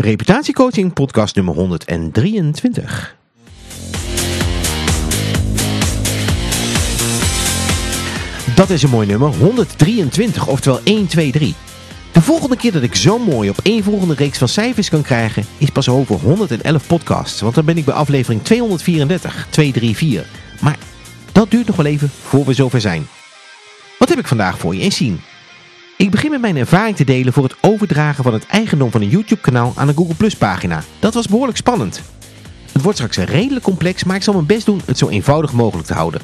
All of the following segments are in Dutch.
Reputatiecoaching podcast nummer 123. Dat is een mooi nummer, 123, oftewel 1, 2, 3. De volgende keer dat ik zo mooi op één volgende reeks van cijfers kan krijgen, is pas over 111 podcasts. Want dan ben ik bij aflevering 234, 234. Maar dat duurt nog wel even voor we zover zijn. Wat heb ik vandaag voor je? Eens zien. Ik begin met mijn ervaring te delen voor het overdragen van het eigendom van een YouTube kanaal aan een Google Plus pagina. Dat was behoorlijk spannend. Het wordt straks redelijk complex, maar ik zal mijn best doen het zo eenvoudig mogelijk te houden.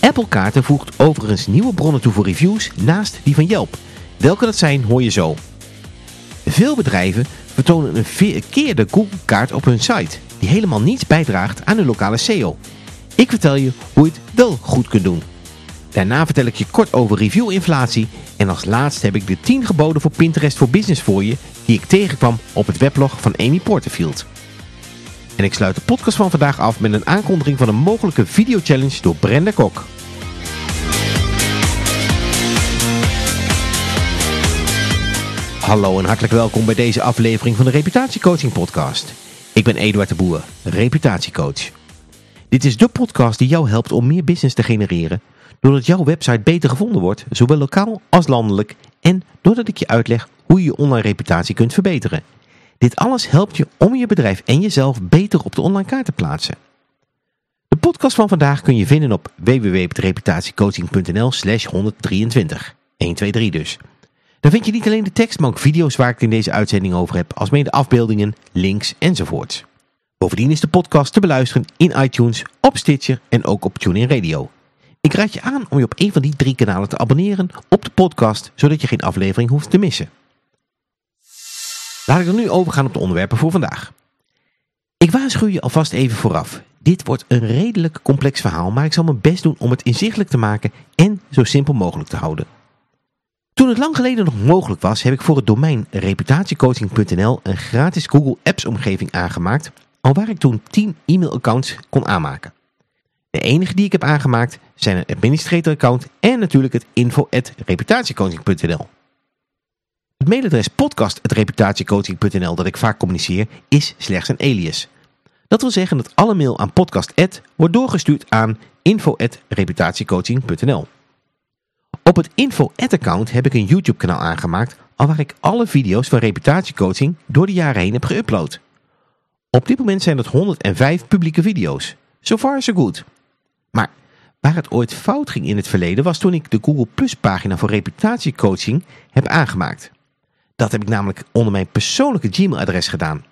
Apple Kaarten voegt overigens nieuwe bronnen toe voor reviews naast die van Yelp. Welke dat zijn hoor je zo. Veel bedrijven vertonen een verkeerde Google kaart op hun site, die helemaal niets bijdraagt aan hun lokale SEO. Ik vertel je hoe je het wel goed kunt doen. Daarna vertel ik je kort over review-inflatie en als laatste heb ik de 10 geboden voor Pinterest voor Business voor je die ik tegenkwam op het weblog van Amy Porterfield. En ik sluit de podcast van vandaag af met een aankondiging van een mogelijke video-challenge door Brenda Kok. Hallo en hartelijk welkom bij deze aflevering van de Reputatiecoaching podcast. Ik ben Eduard de Boer, reputatiecoach. Dit is de podcast die jou helpt om meer business te genereren, doordat jouw website beter gevonden wordt, zowel lokaal als landelijk, en doordat ik je uitleg hoe je je online reputatie kunt verbeteren. Dit alles helpt je om je bedrijf en jezelf beter op de online kaart te plaatsen. De podcast van vandaag kun je vinden op www.reputatiecoaching.nl slash 123. 123 dus. Daar vind je niet alleen de tekst, maar ook video's waar ik het in deze uitzending over heb, alsmede afbeeldingen, links enzovoorts. Bovendien is de podcast te beluisteren in iTunes, op Stitcher en ook op TuneIn Radio. Ik raad je aan om je op een van die drie kanalen te abonneren op de podcast, zodat je geen aflevering hoeft te missen. Laat ik dan nu overgaan op de onderwerpen voor vandaag. Ik waarschuw je alvast even vooraf. Dit wordt een redelijk complex verhaal, maar ik zal mijn best doen om het inzichtelijk te maken en zo simpel mogelijk te houden. Toen het lang geleden nog mogelijk was, heb ik voor het domein reputatiecoaching.nl een gratis Google Apps omgeving aangemaakt, al waar ik toen 10 e-mailaccounts kon aanmaken. De enige die ik heb aangemaakt zijn een administrator account en natuurlijk het info.reputatiecoaching.nl. Het mailadres podcast.reputatiecoaching.nl dat ik vaak communiceer is slechts een alias. Dat wil zeggen dat alle mail aan podcast@ wordt doorgestuurd aan info.reputatiecoaching.nl. Op het info-account heb ik een YouTube kanaal aangemaakt al waar ik alle video's van reputatiecoaching door de jaren heen heb geüpload. Op dit moment zijn dat 105 publieke video's. So far so good. Maar waar het ooit fout ging in het verleden was toen ik de Google Plus pagina voor reputatiecoaching heb aangemaakt. Dat heb ik namelijk onder mijn persoonlijke Gmail-adres gedaan.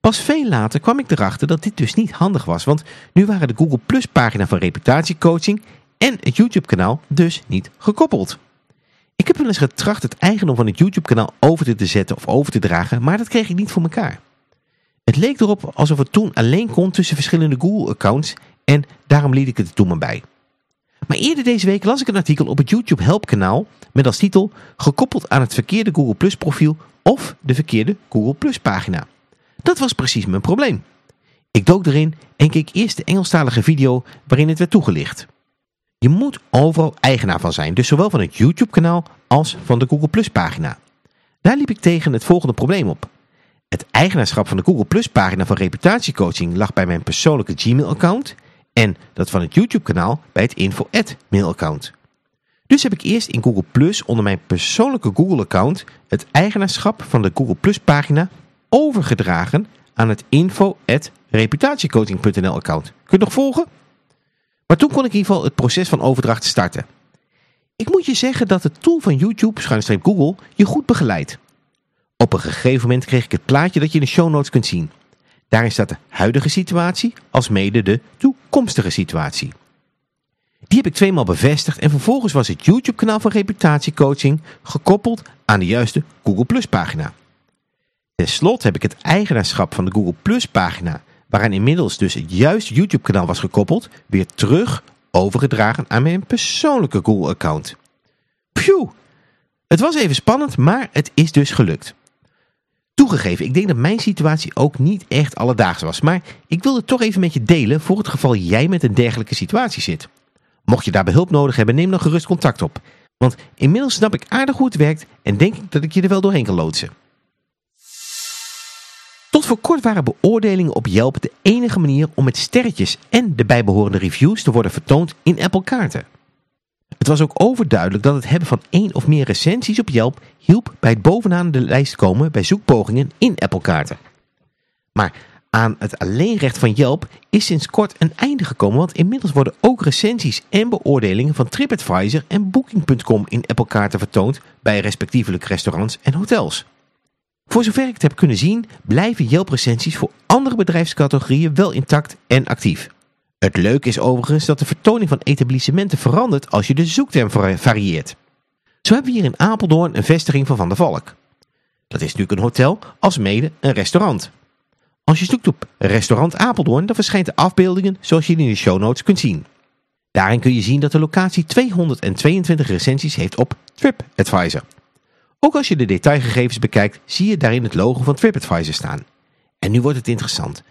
Pas veel later kwam ik erachter dat dit dus niet handig was, want nu waren de Google Plus pagina van reputatiecoaching en het YouTube kanaal dus niet gekoppeld. Ik heb wel eens getracht het eigendom van het YouTube kanaal over te zetten of over te dragen, maar dat kreeg ik niet voor elkaar. Het leek erop alsof het toen alleen kon tussen verschillende Google accounts en daarom liet ik het er toen maar bij. Maar eerder deze week las ik een artikel op het YouTube Help kanaal met als titel Gekoppeld aan het verkeerde Google Plus profiel of de verkeerde Google Plus pagina. Dat was precies mijn probleem. Ik dook erin en keek eerst de Engelstalige video waarin het werd toegelicht. Je moet overal eigenaar van zijn, dus zowel van het YouTube kanaal als van de Google Plus pagina. Daar liep ik tegen het volgende probleem op. Het eigenaarschap van de Google Plus pagina van reputatiecoaching lag bij mijn persoonlijke Gmail account en dat van het YouTube kanaal bij het info mailaccount. Dus heb ik eerst in Google Plus onder mijn persoonlijke Google account het eigenaarschap van de Google Plus pagina overgedragen aan het info reputatiecoaching.nl account. Kun je nog volgen? Maar toen kon ik in ieder geval het proces van overdracht starten. Ik moet je zeggen dat de tool van YouTube, schuinstreep Google, je goed begeleidt. Op een gegeven moment kreeg ik het plaatje dat je in de show notes kunt zien. Daarin staat de huidige situatie als mede de toekomstige situatie. Die heb ik tweemaal bevestigd en vervolgens was het YouTube kanaal van reputatiecoaching gekoppeld aan de juiste Google Plus pagina. Ten slotte heb ik het eigenaarschap van de Google Plus pagina, waaraan inmiddels dus het juiste YouTube kanaal was gekoppeld, weer terug overgedragen aan mijn persoonlijke Google account. Phew! Het was even spannend, maar het is dus gelukt. Toegegeven, ik denk dat mijn situatie ook niet echt alledaags was, maar ik wilde het toch even met je delen voor het geval jij met een dergelijke situatie zit. Mocht je daarbij hulp nodig hebben, neem dan gerust contact op. Want inmiddels snap ik aardig hoe het werkt en denk ik dat ik je er wel doorheen kan loodsen. Tot voor kort waren beoordelingen op Yelp de enige manier om met sterretjes en de bijbehorende reviews te worden vertoond in Apple kaarten. Het was ook overduidelijk dat het hebben van één of meer recensies op Yelp hielp bij het bovenaan de lijst komen bij zoekpogingen in Apple kaarten. Maar aan het alleenrecht van Yelp is sinds kort een einde gekomen, want inmiddels worden ook recensies en beoordelingen van TripAdvisor en Booking.com in Apple kaarten vertoond bij respectievelijk restaurants en hotels. Voor zover ik het heb kunnen zien, blijven Yelp-recensies voor andere bedrijfscategorieën wel intact en actief. Het leuke is overigens dat de vertoning van etablissementen verandert als je de zoekterm varieert. Zo hebben we hier in Apeldoorn een vestiging van Van der Valk. Dat is natuurlijk een hotel als mede een restaurant. Als je zoekt op restaurant Apeldoorn, dan verschijnt de afbeeldingen zoals je in de show notes kunt zien. Daarin kun je zien dat de locatie 222 recensies heeft op TripAdvisor. Ook als je de detailgegevens bekijkt, zie je daarin het logo van TripAdvisor staan. En nu wordt het interessant.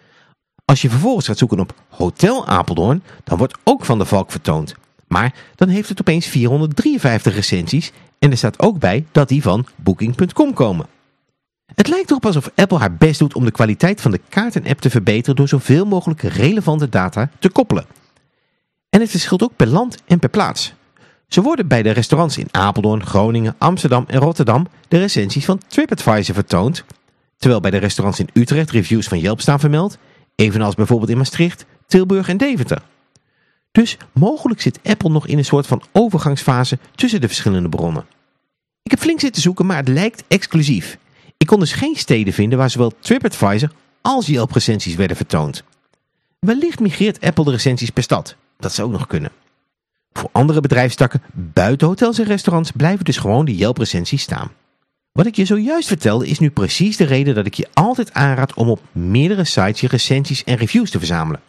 Als je vervolgens gaat zoeken op Hotel Apeldoorn, dan wordt ook Van de Valk vertoond. Maar dan heeft het opeens 453 recensies en er staat ook bij dat die van Booking.com komen. Het lijkt erop alsof Apple haar best doet om de kwaliteit van de kaarten-app te verbeteren door zoveel mogelijk relevante data te koppelen. En het verschilt ook per land en per plaats. Ze worden bij de restaurants in Apeldoorn, Groningen, Amsterdam en Rotterdam de recensies van TripAdvisor vertoond, terwijl bij de restaurants in Utrecht reviews van Yelp staan vermeld, evenals bijvoorbeeld in Maastricht, Tilburg en Deventer. Dus mogelijk zit Apple nog in een soort van overgangsfase tussen de verschillende bronnen. Ik heb flink zitten zoeken, maar het lijkt exclusief. Ik kon dus geen steden vinden waar zowel TripAdvisor als Yelp recensies werden vertoond. Wellicht migreert Apple de recensies per stad. Dat zou ook nog kunnen. Voor andere bedrijfstakken buiten hotels en restaurants blijven dus gewoon de Yelp recensies staan. Wat ik je zojuist vertelde is nu precies de reden dat ik je altijd aanraad om op meerdere sites je recensies en reviews te verzamelen.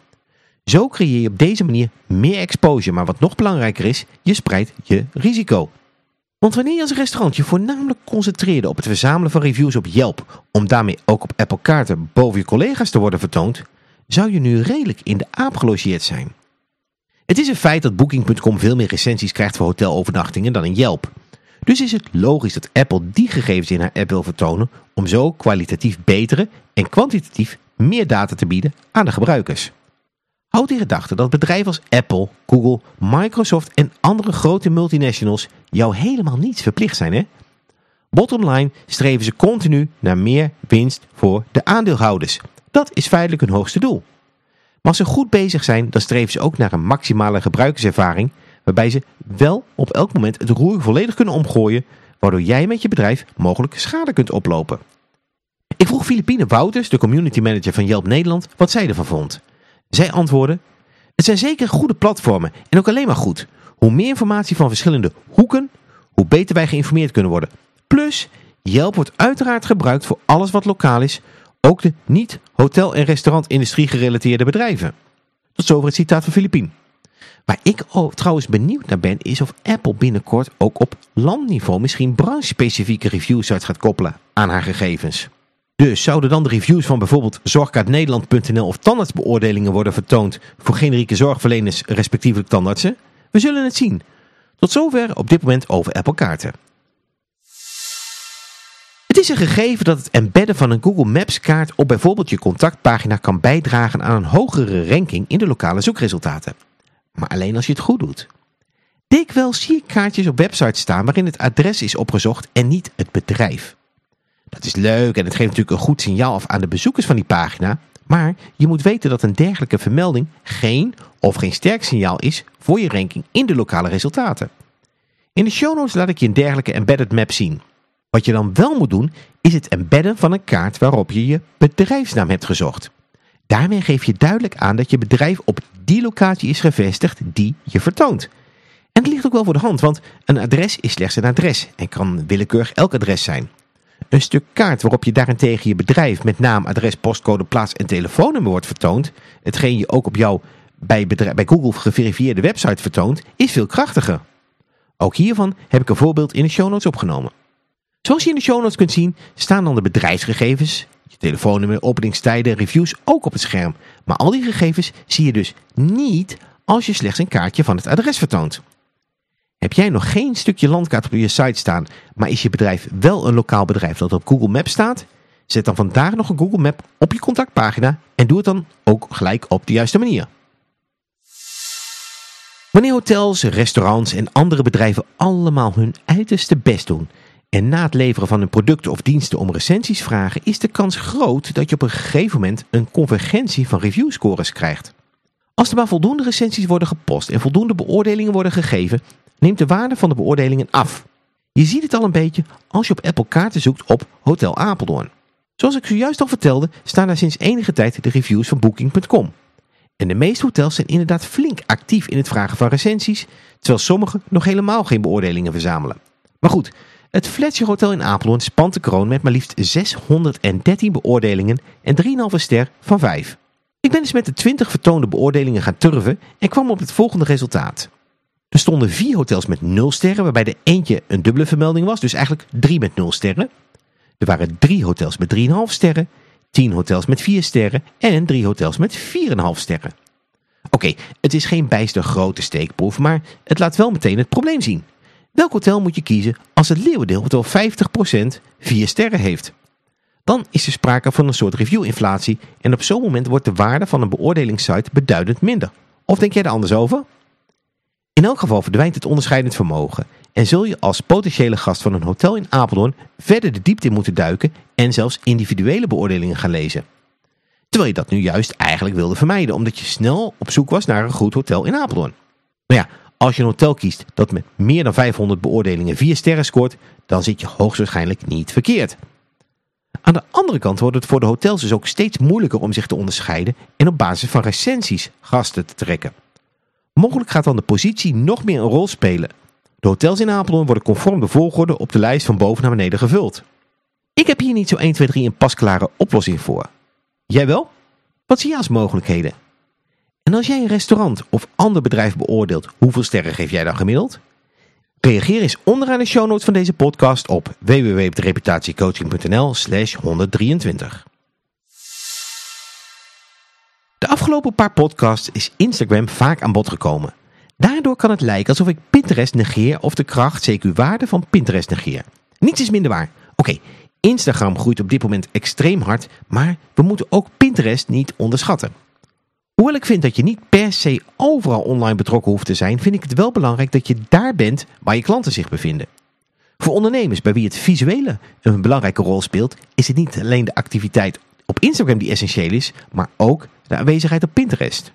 Zo creëer je op deze manier meer exposure, maar wat nog belangrijker is, je spreidt je risico. Want wanneer je als restaurant je voornamelijk concentreerde op het verzamelen van reviews op Yelp, om daarmee ook op Apple kaarten boven je collega's te worden vertoond, zou je nu redelijk in de aap gelogeerd zijn. Het is een feit dat Booking.com veel meer recensies krijgt voor hotelovernachtingen dan in Yelp. Dus is het logisch dat Apple die gegevens in haar app wil vertonen om zo kwalitatief betere en kwantitatief meer data te bieden aan de gebruikers. Houd in gedachten dat bedrijven als Apple, Google, Microsoft en andere grote multinationals jou helemaal niets verplicht zijn. Hè? Bottom line streven ze continu naar meer winst voor de aandeelhouders. Dat is feitelijk hun hoogste doel. Maar als ze goed bezig zijn, dan streven ze ook naar een maximale gebruikerservaring, waarbij ze wel op elk moment het roer volledig kunnen omgooien, waardoor jij met je bedrijf mogelijk schade kunt oplopen. Ik vroeg Filipine Wouters, de community manager van Yelp Nederland, wat zij ervan vond. Zij antwoordde, het zijn zeker goede platformen en ook alleen maar goed. Hoe meer informatie van verschillende hoeken, hoe beter wij geïnformeerd kunnen worden. Plus, Yelp wordt uiteraard gebruikt voor alles wat lokaal is, ook de niet-hotel- en restaurantindustrie gerelateerde bedrijven. Tot zover het citaat van Filipien. Waar ik trouwens benieuwd naar ben is of Apple binnenkort ook op landniveau misschien branchespecifieke uit gaat koppelen aan haar gegevens. Dus zouden dan de reviews van bijvoorbeeld zorgkaartnederland.nl of tandartsbeoordelingen worden vertoond voor generieke zorgverleners respectievelijk tandartsen? We zullen het zien. Tot zover op dit moment over Apple kaarten. Het is een gegeven dat het embedden van een Google Maps kaart op bijvoorbeeld je contactpagina kan bijdragen aan een hogere ranking in de lokale zoekresultaten. Maar alleen als je het goed doet. Dikwijls zie ik kaartjes op websites staan waarin het adres is opgezocht en niet het bedrijf. Dat is leuk en het geeft natuurlijk een goed signaal af aan de bezoekers van die pagina, maar je moet weten dat een dergelijke vermelding geen of geen sterk signaal is voor je ranking in de lokale resultaten. In de show notes laat ik je een dergelijke embedded map zien. Wat je dan wel moet doen, is het embedden van een kaart waarop je je bedrijfsnaam hebt gezocht. Daarmee geef je duidelijk aan dat je bedrijf op die locatie is gevestigd die je vertoont. En het ligt ook wel voor de hand, want een adres is slechts een adres en kan willekeurig elk adres zijn. Een stuk kaart waarop je daarentegen je bedrijf met naam, adres, postcode, plaats en telefoonnummer wordt vertoond, hetgeen je ook op jouw bij, bij Google geverifieerde website vertoont, is veel krachtiger. Ook hiervan heb ik een voorbeeld in de show notes opgenomen. Zoals je in de show notes kunt zien, staan dan de bedrijfsgegevens, je telefoonnummer, openingstijden, reviews ook op het scherm. Maar al die gegevens zie je dus niet als je slechts een kaartje van het adres vertoont. Heb jij nog geen stukje landkaart op je site staan, maar is je bedrijf wel een lokaal bedrijf dat op Google Maps staat? Zet dan vandaag nog een Google Map op je contactpagina en doe het dan ook gelijk op de juiste manier. Wanneer hotels, restaurants en andere bedrijven allemaal hun uiterste best doen en na het leveren van hun producten of diensten om recensies vragen, is de kans groot dat je op een gegeven moment een convergentie van reviewscores krijgt. Als er maar voldoende recensies worden gepost en voldoende beoordelingen worden gegeven, neemt de waarde van de beoordelingen af. Je ziet het al een beetje als je op Apple kaarten zoekt op Hotel Apeldoorn. Zoals ik zojuist al vertelde, staan daar sinds enige tijd de reviews van Booking.com. En de meeste hotels zijn inderdaad flink actief in het vragen van recensies, terwijl sommigen nog helemaal geen beoordelingen verzamelen. Maar goed, het Fletcher Hotel in Apeldoorn spant de kroon met maar liefst 613 beoordelingen en 3,5 ster van 5. Ik ben dus met de 20 vertoonde beoordelingen gaan turven en kwam op het volgende resultaat. Er stonden vier hotels met 0 sterren, waarbij de eentje een dubbele vermelding was, dus eigenlijk 3 met 0 sterren. Er waren drie hotels met 3,5 sterren, 10 hotels met 4 sterren en 3 hotels met 4,5 sterren. Oké, het is geen bijster grote steekproef, maar het laat wel meteen het probleem zien. Welk hotel moet je kiezen als het leeuwendeel hotel 50% 4 sterren heeft? Dan is er sprake van een soort review-inflatie en op zo'n moment wordt de waarde van een beoordelingssite beduidend minder. Of denk jij er anders over? In elk geval verdwijnt het onderscheidend vermogen en zul je als potentiële gast van een hotel in Apeldoorn verder de diepte in moeten duiken en zelfs individuele beoordelingen gaan lezen. Terwijl je dat nu juist eigenlijk wilde vermijden omdat je snel op zoek was naar een goed hotel in Apeldoorn. Nou ja, als je een hotel kiest dat met meer dan 500 beoordelingen 4 sterren scoort, dan zit je hoogstwaarschijnlijk niet verkeerd. Aan de andere kant wordt het voor de hotels dus ook steeds moeilijker om zich te onderscheiden en op basis van recensies gasten te trekken. Mogelijk gaat dan de positie nog meer een rol spelen. De hotels in Apeldoorn worden conform de volgorde op de lijst van boven naar beneden gevuld. Ik heb hier niet zo 1, 2, 3 een pasklare oplossing voor. Jij wel? Wat zie je als mogelijkheden? En als jij een restaurant of ander bedrijf beoordeelt, hoeveel sterren geef jij dan gemiddeld? Reageer eens onderaan de show notes van deze podcast op www.reputatiecoaching.nl slash 123. De afgelopen paar podcasts is Instagram vaak aan bod gekomen. Daardoor kan het lijken alsof ik Pinterest negeer of de kracht, CQ waarde van Pinterest negeer. Niets is minder waar. Oké, Instagram groeit op dit moment extreem hard, maar we moeten ook Pinterest niet onderschatten. Hoewel ik vind dat je niet per se overal online betrokken hoeft te zijn, vind ik het wel belangrijk dat je daar bent waar je klanten zich bevinden. Voor ondernemers bij wie het visuele een belangrijke rol speelt, is het niet alleen de activiteit op Instagram die essentieel is, maar ook de aanwezigheid op Pinterest.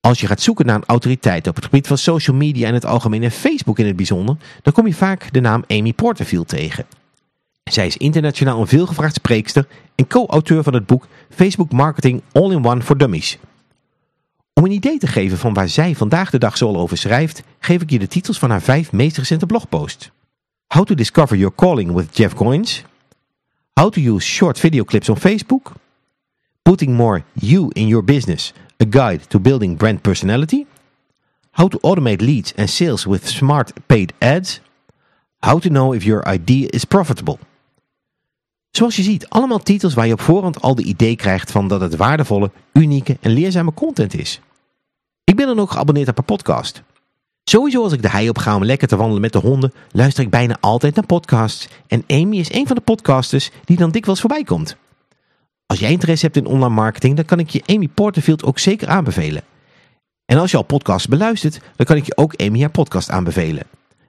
Als je gaat zoeken naar een autoriteit op het gebied van social media in het algemeen en Facebook in het bijzonder, dan kom je vaak de naam Amy Porterfield tegen. Zij is internationaal een veelgevraagd spreekster en co-auteur van het boek Facebook Marketing All-in-One for Dummies. Om een idee te geven van waar zij vandaag de dag zoal over schrijft, geef ik je de titels van haar vijf meest recente blogposts. How to Discover Your Calling with Jeff Goins. How to Use Short Video Clips on Facebook. Putting More You in Your Business, A Guide to Building Brand Personality. How to Automate Leads and Sales with Smart Paid Ads. How to Know if Your Idea is Profitable. Zoals je ziet, allemaal titels waar je op voorhand al de idee krijgt van dat het waardevolle, unieke en leerzame content is. Ik ben dan ook geabonneerd op haar podcast. Sowieso als ik de hei op ga om lekker te wandelen met de honden, luister ik bijna altijd naar podcasts. En Amy is een van de podcasters die dan dikwijls voorbij komt. Als jij interesse hebt in online marketing, dan kan ik je Amy Porterfield ook zeker aanbevelen. En als je al podcasts beluistert, dan kan ik je ook Amy haar podcast aanbevelen.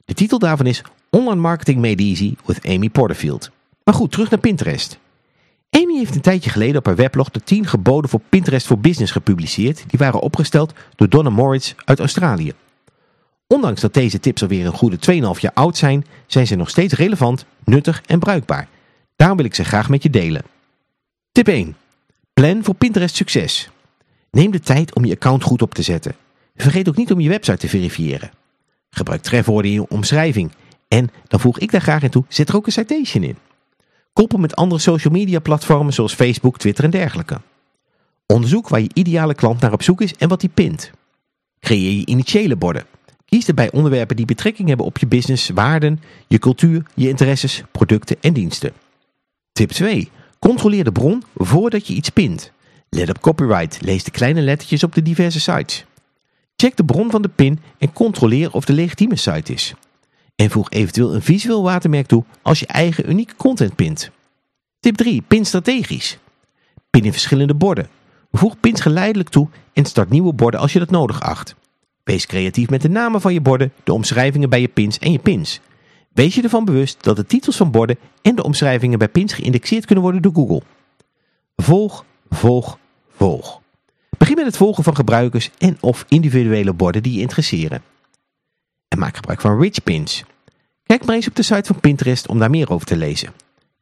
De titel daarvan is Online Marketing Made Easy with Amy Porterfield. Maar goed, terug naar Pinterest. Amy heeft een tijdje geleden op haar weblog de 10 geboden voor Pinterest voor Business gepubliceerd. Die waren opgesteld door Donna Moritz uit Australië. Ondanks dat deze tips alweer een goede 2,5 jaar oud zijn, zijn ze nog steeds relevant, nuttig en bruikbaar. Daarom wil ik ze graag met je delen. Tip 1. Plan voor Pinterest succes. Neem de tijd om je account goed op te zetten. Vergeet ook niet om je website te verifiëren. Gebruik trefwoorden in je omschrijving. En, dan voeg ik daar graag in toe, zet er ook een citation in. Koppel met andere social media platformen zoals Facebook, Twitter en dergelijke. Onderzoek waar je ideale klant naar op zoek is en wat die pint. Creëer je initiële borden. Kies erbij onderwerpen die betrekking hebben op je business, waarden, je cultuur, je interesses, producten en diensten. Tip 2. Controleer de bron voordat je iets pint. Let op copyright, lees de kleine lettertjes op de diverse sites. Check de bron van de pin en controleer of de legitieme site is. En voeg eventueel een visueel watermerk toe als je eigen unieke content pint. Tip 3. Pin strategisch. Pin in verschillende borden. Voeg pins geleidelijk toe en start nieuwe borden als je dat nodig acht. Wees creatief met de namen van je borden, de omschrijvingen bij je pins en je pins. Wees je ervan bewust dat de titels van borden en de omschrijvingen bij pins geïndexeerd kunnen worden door Google. Volg, volg, volg. Begin met het volgen van gebruikers en of individuele borden die je interesseren. En maak gebruik van rich pins. Kijk maar eens op de site van Pinterest om daar meer over te lezen.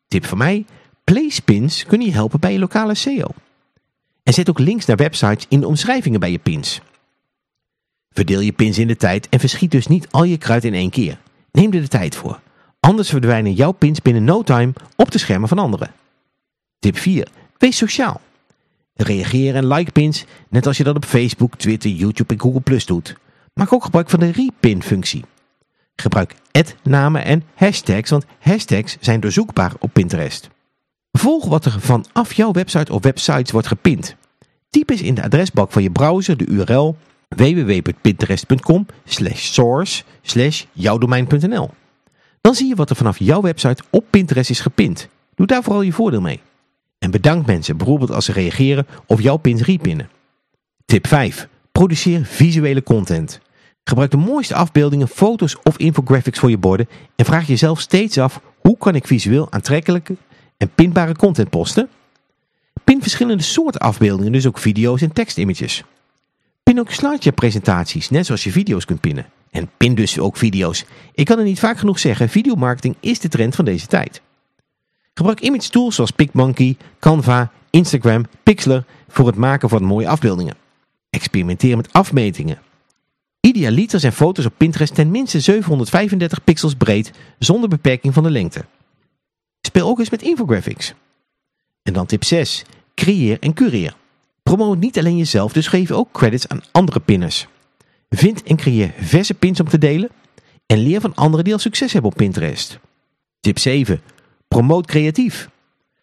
Tip van mij, place pins kunnen je helpen bij je lokale SEO. En zet ook links naar websites in de omschrijvingen bij je pins. Verdeel je pins in de tijd en verschiet dus niet al je kruid in één keer. Neem er de tijd voor. Anders verdwijnen jouw pins binnen no time op de schermen van anderen. Tip 4. Wees sociaal. Reageer en like pins, net als je dat op Facebook, Twitter, YouTube en Google Plus doet. Maak ook gebruik van de repin functie. Gebruik namen en hashtags, want hashtags zijn doorzoekbaar op Pinterest. Volg wat er vanaf jouw website of websites wordt gepind. Typ eens in de adresbalk van je browser de URL www.pinterest.com source jouwdomein.nl Dan zie je wat er vanaf jouw website op Pinterest is gepind. Doe daar vooral je voordeel mee. En bedank mensen bijvoorbeeld als ze reageren of jouw pins repinnen. Tip 5. Produceer visuele content. Gebruik de mooiste afbeeldingen, foto's of infographics voor je borden en vraag jezelf steeds af hoe kan ik visueel aantrekkelijke en pinbare content posten? Pin verschillende soorten afbeeldingen, dus ook video's en tekstimages. Pin ook slideshare presentaties, net zoals je video's kunt pinnen. En pin dus ook video's. Ik kan er niet vaak genoeg zeggen, videomarketing is de trend van deze tijd. Gebruik image tools zoals PicMonkey, Canva, Instagram, Pixlr voor het maken van mooie afbeeldingen. Experimenteer met afmetingen. Idealiter zijn foto's op Pinterest ten minste 735 pixels breed zonder beperking van de lengte. Speel ook eens met infographics. En dan tip 6. Creëer en cureer. Promoot niet alleen jezelf, dus geef ook credits aan andere pinners. Vind en creëer verse pins om te delen en leer van anderen die al succes hebben op Pinterest. Tip 7. Promoot creatief.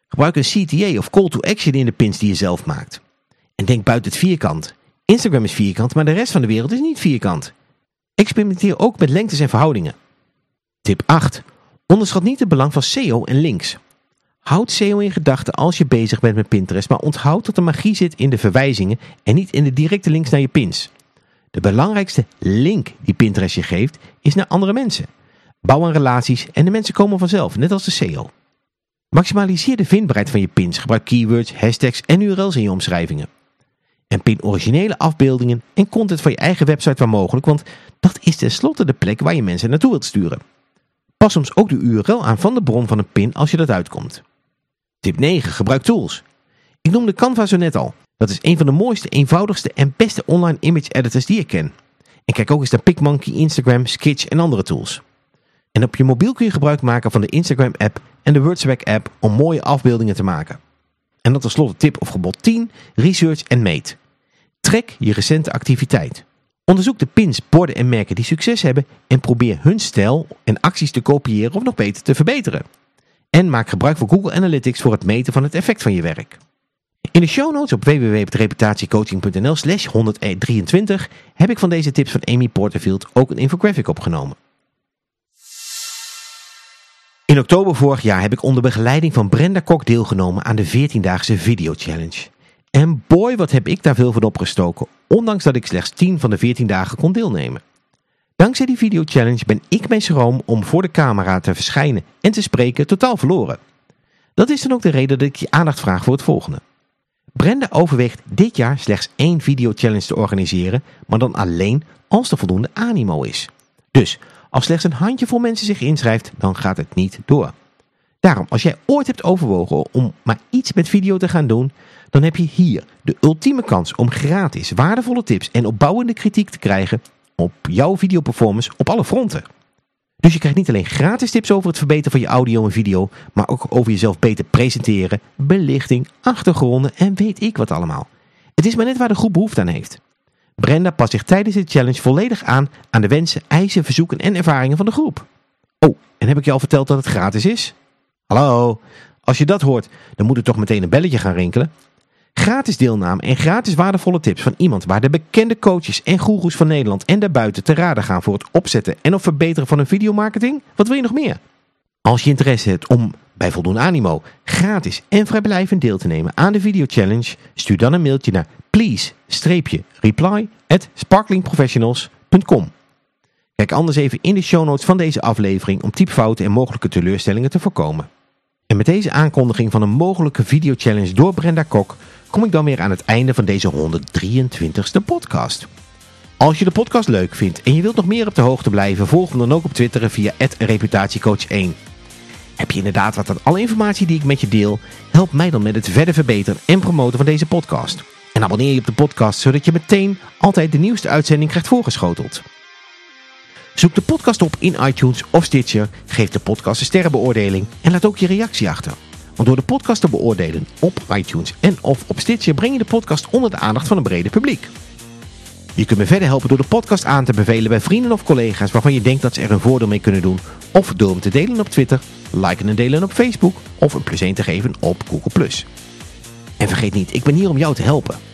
Gebruik een CTA of call to action in de pins die je zelf maakt. En denk buiten het vierkant. Instagram is vierkant, maar de rest van de wereld is niet vierkant. Experimenteer ook met lengtes en verhoudingen. Tip 8. Onderschat niet het belang van SEO en links. Houd SEO in gedachten als je bezig bent met Pinterest, maar onthoud dat de magie zit in de verwijzingen en niet in de directe links naar je pins. De belangrijkste link die Pinterest je geeft is naar andere mensen. Bouw aan relaties en de mensen komen vanzelf, net als de SEO. Maximaliseer de vindbaarheid van je pins. Gebruik keywords, hashtags en URL's in je omschrijvingen. En pin originele afbeeldingen en content van je eigen website waar mogelijk, want dat is tenslotte de plek waar je mensen naartoe wilt sturen. Pas soms ook de URL aan van de bron van een pin als je dat uitkomt. Tip 9. Gebruik tools. Ik noemde Canva zo net al. Dat is een van de mooiste, eenvoudigste en beste online image editors die ik ken. En kijk ook eens naar PicMonkey, Instagram, Sketch en andere tools. En op je mobiel kun je gebruik maken van de Instagram app en de WordSwag app om mooie afbeeldingen te maken. En dan tenslotte tip of gebod 10, research en meet. Trek je recente activiteit. Onderzoek de pins, borden en merken die succes hebben en probeer hun stijl en acties te kopiëren of nog beter te verbeteren. En maak gebruik van Google Analytics voor het meten van het effect van je werk. In de show notes op www.reputatiecoaching.nl slash 123 heb ik van deze tips van Amy Porterfield ook een infographic opgenomen. In oktober vorig jaar heb ik onder begeleiding van Brenda Kok deelgenomen aan de 14-daagse Video Challenge. En boy, wat heb ik daar veel van opgestoken, ondanks dat ik slechts 10 van de 14 dagen kon deelnemen. Dankzij die video challenge ben ik mijn schroom om voor de camera te verschijnen en te spreken totaal verloren. Dat is dan ook de reden dat ik je aandacht vraag voor het volgende. Brenda overweegt dit jaar slechts één video challenge te organiseren, maar dan alleen als er voldoende animo is. Dus als slechts een handjevol mensen zich inschrijft, dan gaat het niet door. Daarom, als jij ooit hebt overwogen om maar iets met video te gaan doen, dan heb je hier de ultieme kans om gratis waardevolle tips en opbouwende kritiek te krijgen op jouw videoperformance op alle fronten. Dus je krijgt niet alleen gratis tips over het verbeteren van je audio en video, maar ook over jezelf beter presenteren, belichting, achtergronden en weet ik wat allemaal. Het is maar net waar de groep behoefte aan heeft. Brenda past zich tijdens dit challenge volledig aan aan de wensen, eisen, verzoeken en ervaringen van de groep. Oh, en heb ik je al verteld dat het gratis is? Hallo, als je dat hoort, dan moet er toch meteen een belletje gaan rinkelen. Gratis deelname en gratis waardevolle tips van iemand waar de bekende coaches en goeroes van Nederland en daarbuiten te raden gaan voor het opzetten en of verbeteren van een videomarketing? Wat wil je nog meer? Als je interesse hebt om bij voldoende animo gratis en vrijblijvend deel te nemen aan de video challenge, stuur dan een mailtje naar please-reply at sparklingprofessionals.com. Kijk anders even in de show notes van deze aflevering om typfouten en mogelijke teleurstellingen te voorkomen. En met deze aankondiging van een mogelijke video challenge door Brenda Kok kom ik dan weer aan het einde van deze 123ste podcast. Als je de podcast leuk vindt en je wilt nog meer op de hoogte blijven, volg me dan ook op Twitter via reputatiecoach1. Heb je inderdaad wat aan alle informatie die ik met je deel? Help mij dan met het verder verbeteren en promoten van deze podcast. En abonneer je op de podcast, zodat je meteen altijd de nieuwste uitzending krijgt voorgeschoteld. Zoek de podcast op in iTunes of Stitcher, geef de podcast een sterrenbeoordeling en laat ook je reactie achter. Want door de podcast te beoordelen op iTunes en of op Stitcher breng je de podcast onder de aandacht van een brede publiek. Je kunt me verder helpen door de podcast aan te bevelen bij vrienden of collega's waarvan je denkt dat ze er een voordeel mee kunnen doen. Of door hem te delen op Twitter, liken en delen op Facebook of een plus 1 te geven op Google+. En vergeet niet, ik ben hier om jou te helpen.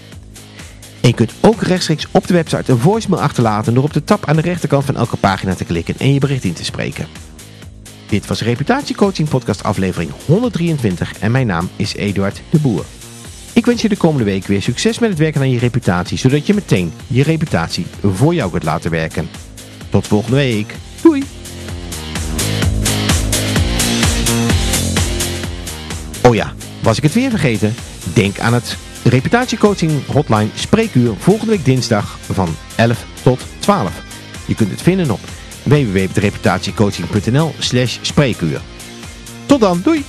En je kunt ook rechtstreeks op de website een voicemail achterlaten door op de tab aan de rechterkant van elke pagina te klikken en je bericht in te spreken. Dit was Reputatiecoaching podcast aflevering 123 en mijn naam is Eduard de Boer. Ik wens je de komende week weer succes met het werken aan je reputatie, zodat je meteen je reputatie voor jou kunt laten werken. Tot volgende week. Doei! Oh ja, was ik het weer vergeten? Denk aan het reputatiecoaching hotline spreekuur volgende week dinsdag van 11 tot 12. Je kunt het vinden op www.reputatiecoaching.nl slash spreekuur. Tot dan, doei!